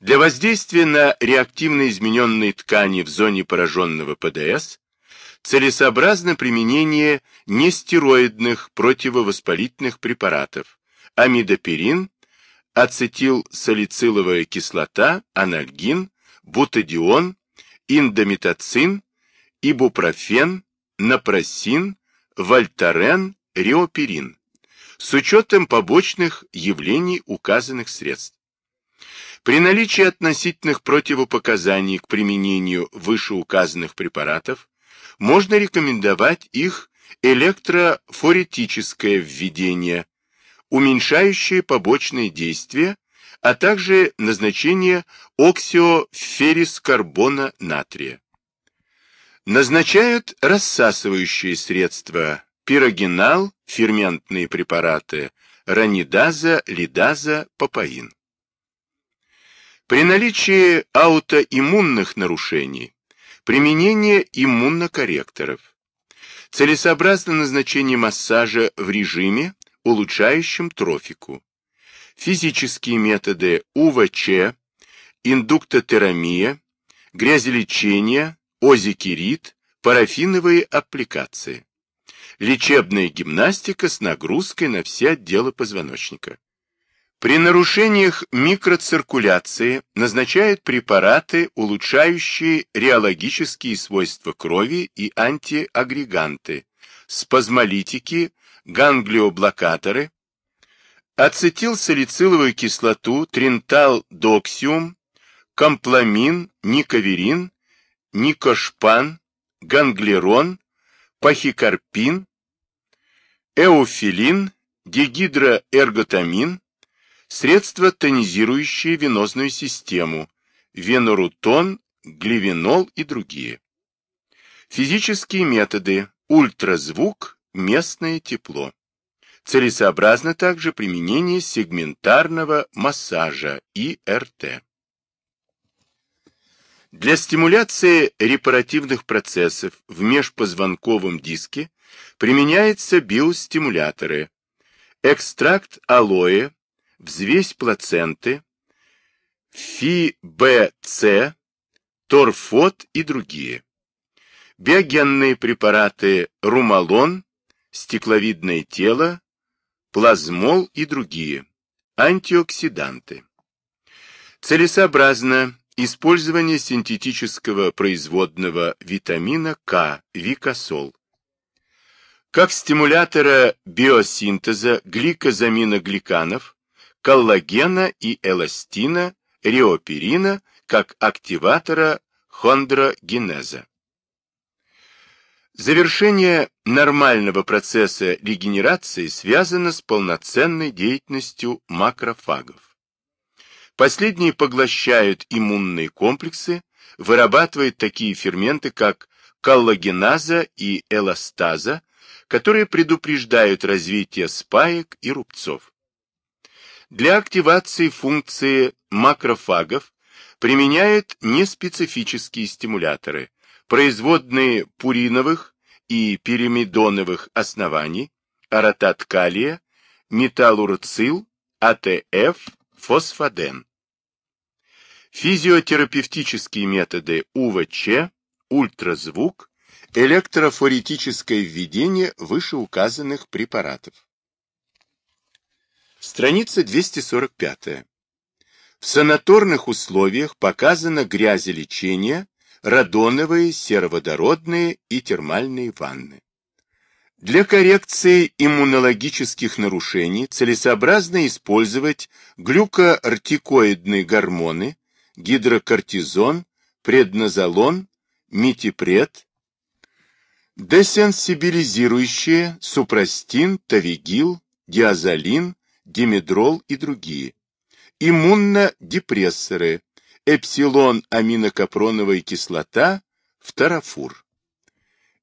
Для воздействия на реактивно измененные ткани в зоне пораженного ПДС целесообразно применение нестероидных противовоспалительных препаратов амидоперин, ацетилсалициловая кислота, анальгин, бутадион, индомитоцин, ибупрофен, напросин, вольтарен, риоперин с учетом побочных явлений указанных средств. При наличии относительных противопоказаний к применению вышеуказанных препаратов можно рекомендовать их электрофоретическое введение, уменьшающее побочные действия, а также назначение оксиоферрискарбона натрия. Назначают рассасывающие средства пирогенал, ферментные препараты ранидаза, лидаза, папаин. При наличии аутоиммунных нарушений применение иммунокорректоров. Целесообразно назначение массажа в режиме, улучшающем трофику. Физические методы УВЧ, индуктотерамия, грязелечение, озикерит, парафиновые аппликации. Лечебная гимнастика с нагрузкой на все отделы позвоночника. При нарушениях микроциркуляции назначают препараты, улучшающие реологические свойства крови и антиагреганты, спазмолитики, ганглиоблокаторы, ацетилсалициловую кислоту, тринтал-доксиум, компламин, никоверин, никошпан, ганглерон, пахикарпин, эофилин, дегидроэрготамин, Средства, тонизирующие венозную систему, венорутон, гливенол и другие. Физические методы, ультразвук, местное тепло. Целесообразно также применение сегментарного массажа ИРТ. Для стимуляции репаративных процессов в межпозвонковом диске применяются биостимуляторы. Экстракт алоэ, взвесь плаценты, ФИБЦ, торфот и другие. Биогенные препараты румалон, стекловидное тело, плазмол и другие. Антиоксиданты. Целесообразно использование синтетического производного витамина К, викосол, как стимулятора биосинтеза гликозаминогликанов, коллагена и эластина, риоперина как активатора хондрогенеза. Завершение нормального процесса регенерации связано с полноценной деятельностью макрофагов. Последние поглощают иммунные комплексы, вырабатывают такие ферменты, как коллагеназа и эластаза, которые предупреждают развитие спаек и рубцов. Для активации функции макрофагов применяют неспецифические стимуляторы, производные пуриновых и пиримидоновых оснований, аратат калия, металлурцил, АТФ, фосфоден. Физиотерапевтические методы УВЧ, ультразвук, электрофоретическое введение вышеуказанных препаратов. Страница 245. В санаторных условиях показано грязелечение, радоновые, сероводородные и термальные ванны. Для коррекции иммунологических нарушений целесообразно использовать глюкоортикоидные гормоны, гидрокортизон, преднозолон, митипред, десенсибилизирующие супрастин, тавигил, диазолин, димедрол и другие. Иммунодепрессоры, эпсилон-аминокапроновая кислота, фторофур.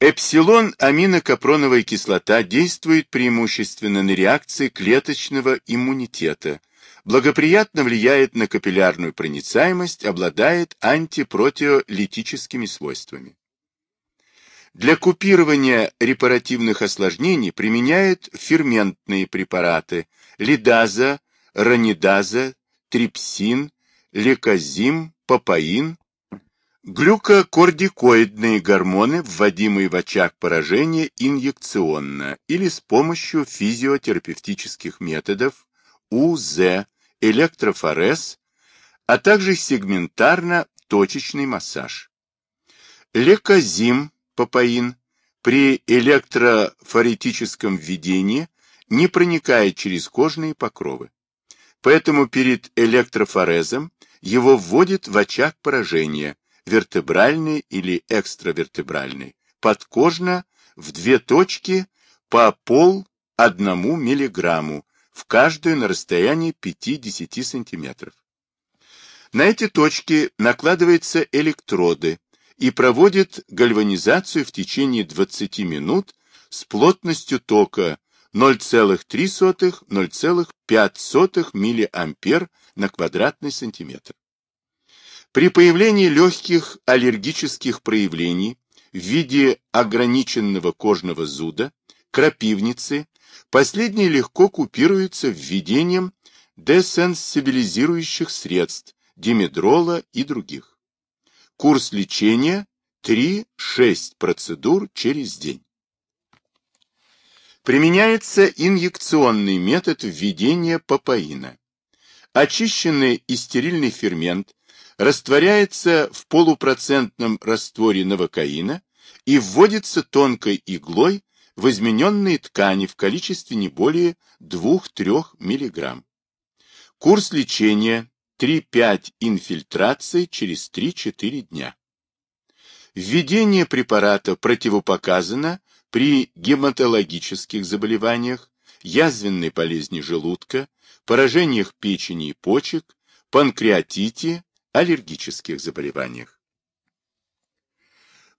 Эпсилон-аминокапроновая кислота действует преимущественно на реакции клеточного иммунитета, благоприятно влияет на капиллярную проницаемость, обладает антипротеолитическими свойствами. Для купирования репаративных осложнений применяют ферментные препараты лидаза, ранидаза, трипсин, лекозим, папаин, глюкокортикоидные гормоны, вводимые в очаг поражения инъекционно или с помощью физиотерапевтических методов УЗ, электрофорез, а также сегментарно-точечный массаж. Лекозим, папаин, при электрофоретическом введении не проникает через кожные покровы. Поэтому перед электрофорезом его вводят в очаг поражения, вертебральный или экстравертебральный, подкожно в две точки по пол одному миллиграмму, в каждую на расстоянии 5-10 сантиметров. На эти точки накладываются электроды и проводят гальванизацию в течение 20 минут с плотностью тока 0,3-0,5 миллиампер на квадратный сантиметр. При появлении легких аллергических проявлений в виде ограниченного кожного зуда, крапивницы, последние легко купируются введением десенсибилизирующих средств, димедрола и других. Курс лечения 3-6 процедур через день. Применяется инъекционный метод введения папаина. Очищенный и стерильный фермент растворяется в полупроцентном растворе новокаина и вводится тонкой иглой в измененные ткани в количестве не более 2-3 мг. Курс лечения 3-5 инфильтраций через 3-4 дня. Введение препарата противопоказано при гематологических заболеваниях, язвенной болезни желудка, поражениях печени и почек, панкреатите, аллергических заболеваниях.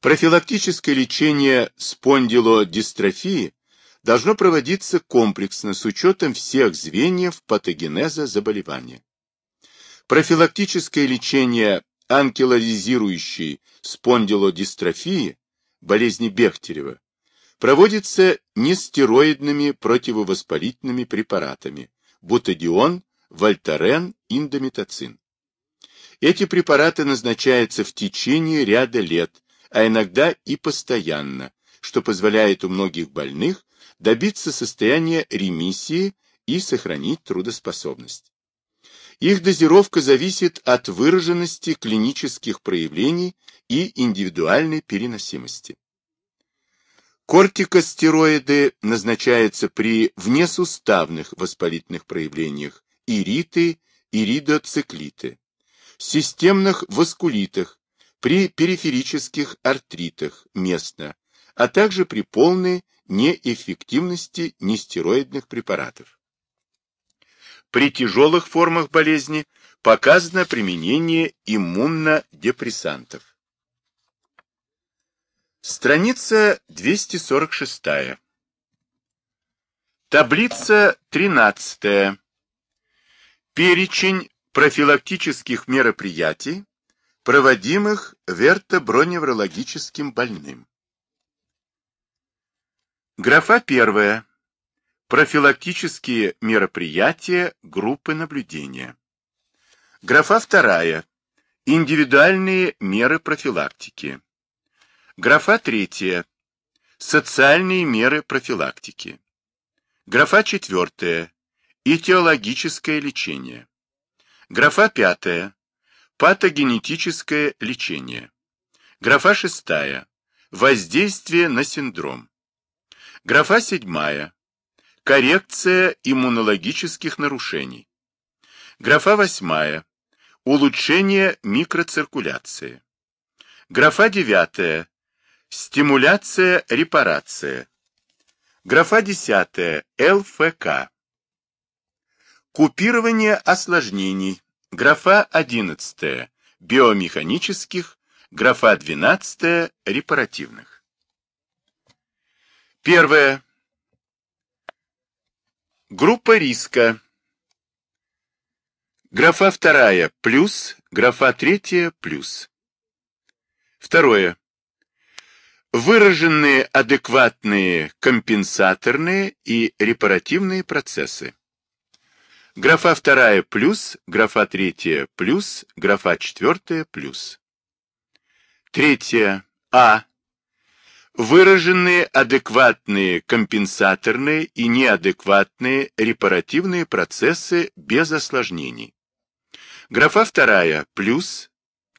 Профилактическое лечение спондилодистрофии должно проводиться комплексно с учетом всех звеньев патогенеза заболевания. Профилактическое лечение анкилозирующей спондилодистрофии, болезни Бехтерева, проводится нестероидными противовоспалительными препаратами бутадион, вольтарен, индомитоцин. Эти препараты назначаются в течение ряда лет, а иногда и постоянно, что позволяет у многих больных добиться состояния ремиссии и сохранить трудоспособность. Их дозировка зависит от выраженности клинических проявлений и индивидуальной переносимости. Кортикостероиды назначаются при внесуставных воспалительных проявлениях ириты, иридоциклиты, системных васкулитах, при периферических артритах местно, а также при полной неэффективности нестероидных препаратов. При тяжелых формах болезни показано применение иммунодепрессантов. Страница 246. Таблица 13. Перечень профилактических мероприятий, проводимых вертоброневрологическим больным. Графа первая. Профилактические мероприятия группы наблюдения. Графа вторая. Индивидуальные меры профилактики. Графа третья. Социальные меры профилактики. Графа четвертая. Этиологическое лечение. Графа пятая. Патогенетическое лечение. Графа шестая. Воздействие на синдром. Графа седьмая. Коррекция иммунологических нарушений. Графа восьмая. Улучшение микроциркуляции. Графа девятая. Стимуляция, репарация. Графа 10. ЛФК. Купирование осложнений. Графа 11. Биомеханических. Графа 12. Репаративных. Первое. Группа риска. Графа вторая плюс, графа третья плюс. Второе выраженные адекватные компенсаторные и репаративные процессы. Графа вторая плюс, графа третья плюс, графа четвертая плюс. Третье. А. Выраженные адекватные компенсаторные и неадекватные репаративные процессы без осложнений. Графа вторая плюс,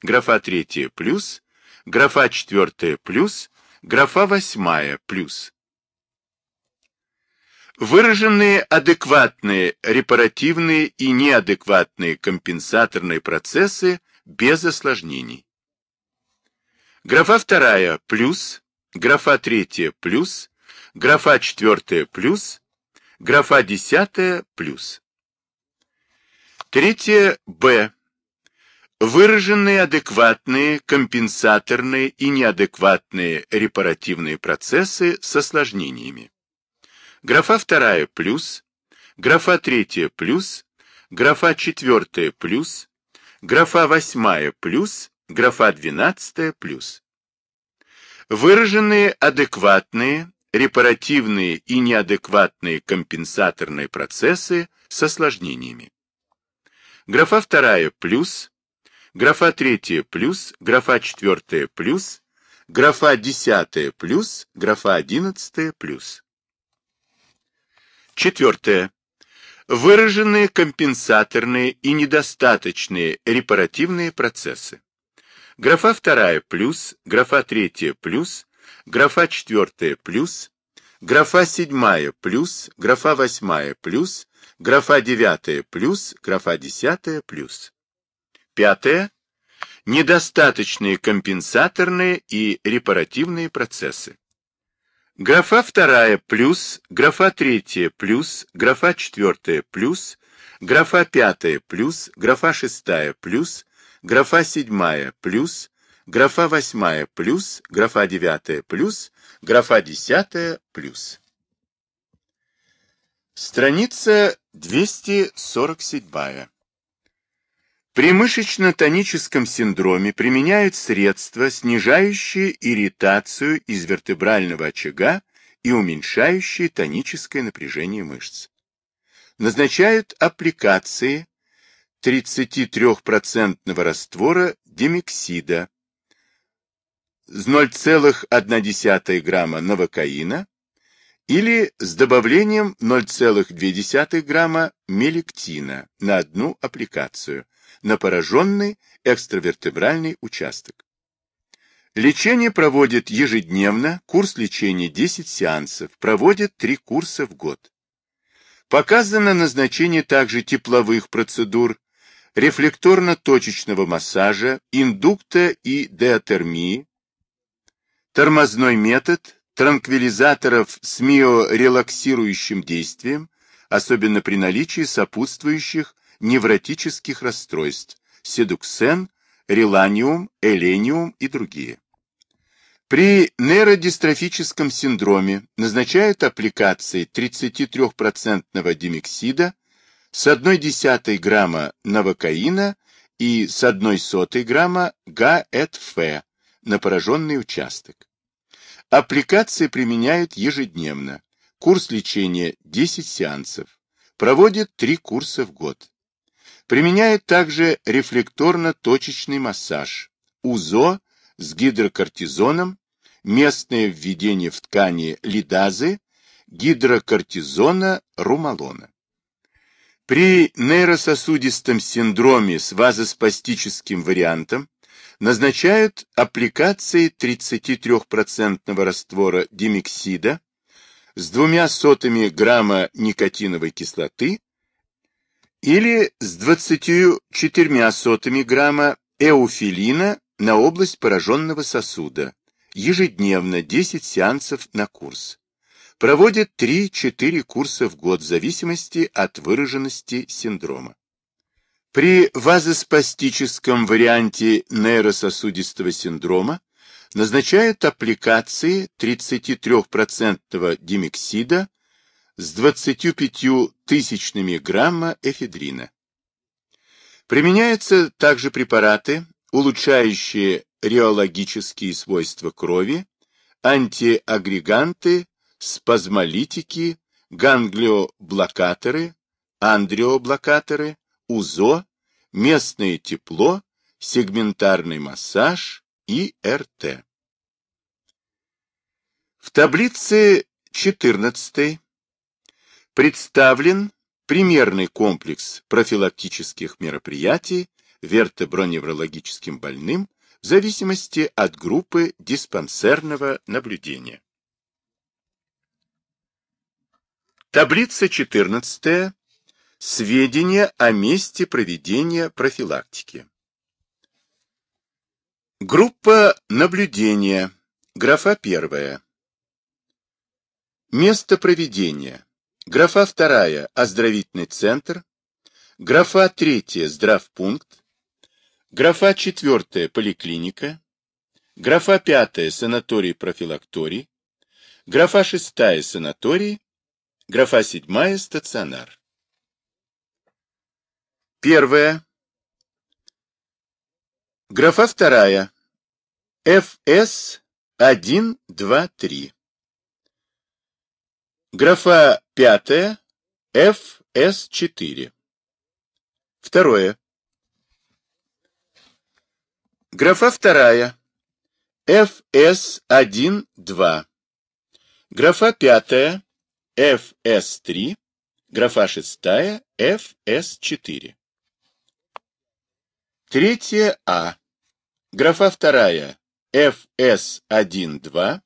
графа третья плюс, графа четвертая плюс, графа восьмая плюс. Выраженные адекватные репаративные и неадекватные компенсаторные процессы без осложнений. Графа вторая плюс, графа третья плюс, графа четвертая плюс, графа десятая плюс. Третье Б. Выраженные адекватные, компенсаторные и неадекватные репаративные процессы с осложнениями. Графа вторая плюс, графа третья плюс, графа четвертая плюс, графа восьмая плюс, графа двенадцатая плюс. Выраженные адекватные, репаративные и неадекватные компенсаторные процессы с осложнениями. Графа вторая плюс, графа третья плюс, графа четвертая плюс, графа десятая плюс, графа одиннадцатая плюс. Четвертое. Выраженные компенсаторные и недостаточные репаративные процессы. Графа вторая плюс, графа третья плюс, графа четвертая плюс, графа седьмая плюс, графа восьмая плюс, графа девятая плюс, графа десятая плюс. Пятое. Недостаточные компенсаторные и репаративные процессы. Графа вторая плюс, графа третья плюс, графа четвертая плюс, графа пятая плюс, графа шестая плюс, графа седьмая плюс, графа восьмая плюс, графа девятая плюс, графа десятая плюс. Страница 247. При мышечно-тоническом синдроме применяют средства, снижающие ирритацию из вертебрального очага и уменьшающие тоническое напряжение мышц. Назначают аппликации 33% раствора демексида с 0,1 грамма новокаина или с добавлением 0,2 грамма мелектина на одну аппликацию на пораженный экстравертебральный участок. Лечение проводит ежедневно, курс лечения 10 сеансов, проводит 3 курса в год. Показано назначение также тепловых процедур, рефлекторно-точечного массажа, индукта и деотермии, тормозной метод, транквилизаторов с миорелаксирующим действием, особенно при наличии сопутствующих невротических расстройств, седуксен, реланиум, элениум и другие. При нейродистрофическом синдроме назначают аппликации 33% димексида с 1,1 грамма новокаина и с 1,1 грамма ГАЭТФ на пораженный участок. Аппликации применяют ежедневно. Курс лечения 10 сеансов. Проводят 3 курса в год. Применяет также рефлекторно-точечный массаж, УЗО с гидрокортизоном, местное введение в ткани лидазы, гидрокортизона, румалона. При нейрососудистом синдроме с вазоспастическим вариантом назначают аппликации 33% раствора димексида с двумя сотыми грамма никотиновой кислоты или с 24 сотыми грамма эуфилина на область пораженного сосуда, ежедневно 10 сеансов на курс. Проводят 3-4 курса в год в зависимости от выраженности синдрома. При вазоспастическом варианте нейрососудистого синдрома назначают аппликации 33% димексида с 25 тысячными грамма эфедрина. Применяются также препараты, улучшающие реологические свойства крови, антиагреганты, спазмолитики, ганглиоблокаторы, андриоблокаторы, УЗО, местное тепло, сегментарный массаж и РТ. В таблице 14 представлен примерный комплекс профилактических мероприятий вертоброневрологическим больным в зависимости от группы диспансерного наблюдения. Таблица 14. Сведения о месте проведения профилактики. Группа наблюдения. Графа 1. Место проведения. Графа 2. Оздоровительный центр. Графа 3. Здравпункт. Графа 4. Поликлиника. Графа 5. Санаторий-профилакторий. Графа 6. Санаторий. Графа 7. Стационар. Первая. Графа 2. ФС 1, 2, 3. Графа 5. ФС 4. Второе. Графа 2. ФС 1, 2. Графа 5. ФС3, графа 6, ФС4. Третья А. Графа 2, ФС1, 2.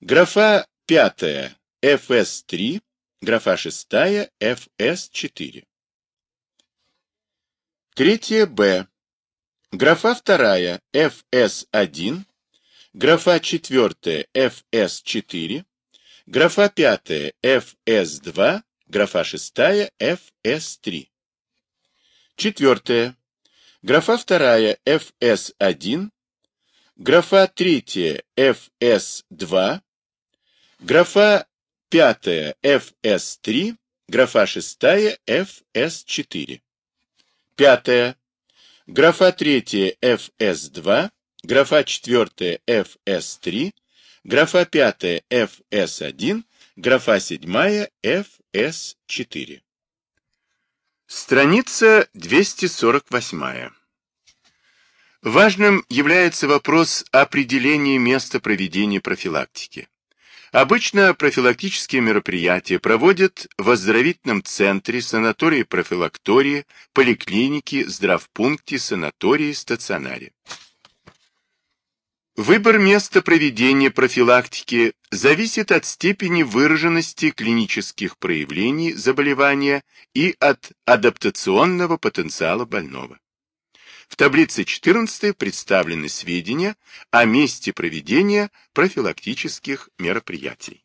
Графа 5, ФС3, графа 6, ФС4. Третья Б. Графа 2, ФС1, графа 4, ФС4, Графа пятая ФС2, графа шестая ФС3. Четвертое. Графа вторая ФС1, графа третья ФС2, графа пятая ФС3, графа шестая ФС4. Пятое. Графа третья ФС2, графа четвертая ФС3, графа 5 ФС1, графа 7 ФС4. Страница 248. Важным является вопрос определения места проведения профилактики. Обычно профилактические мероприятия проводят в оздоровительном центре, санатории-профилактории, поликлинике, здравпункте, санатории, стационаре. Выбор места проведения профилактики зависит от степени выраженности клинических проявлений заболевания и от адаптационного потенциала больного. В таблице 14 представлены сведения о месте проведения профилактических мероприятий.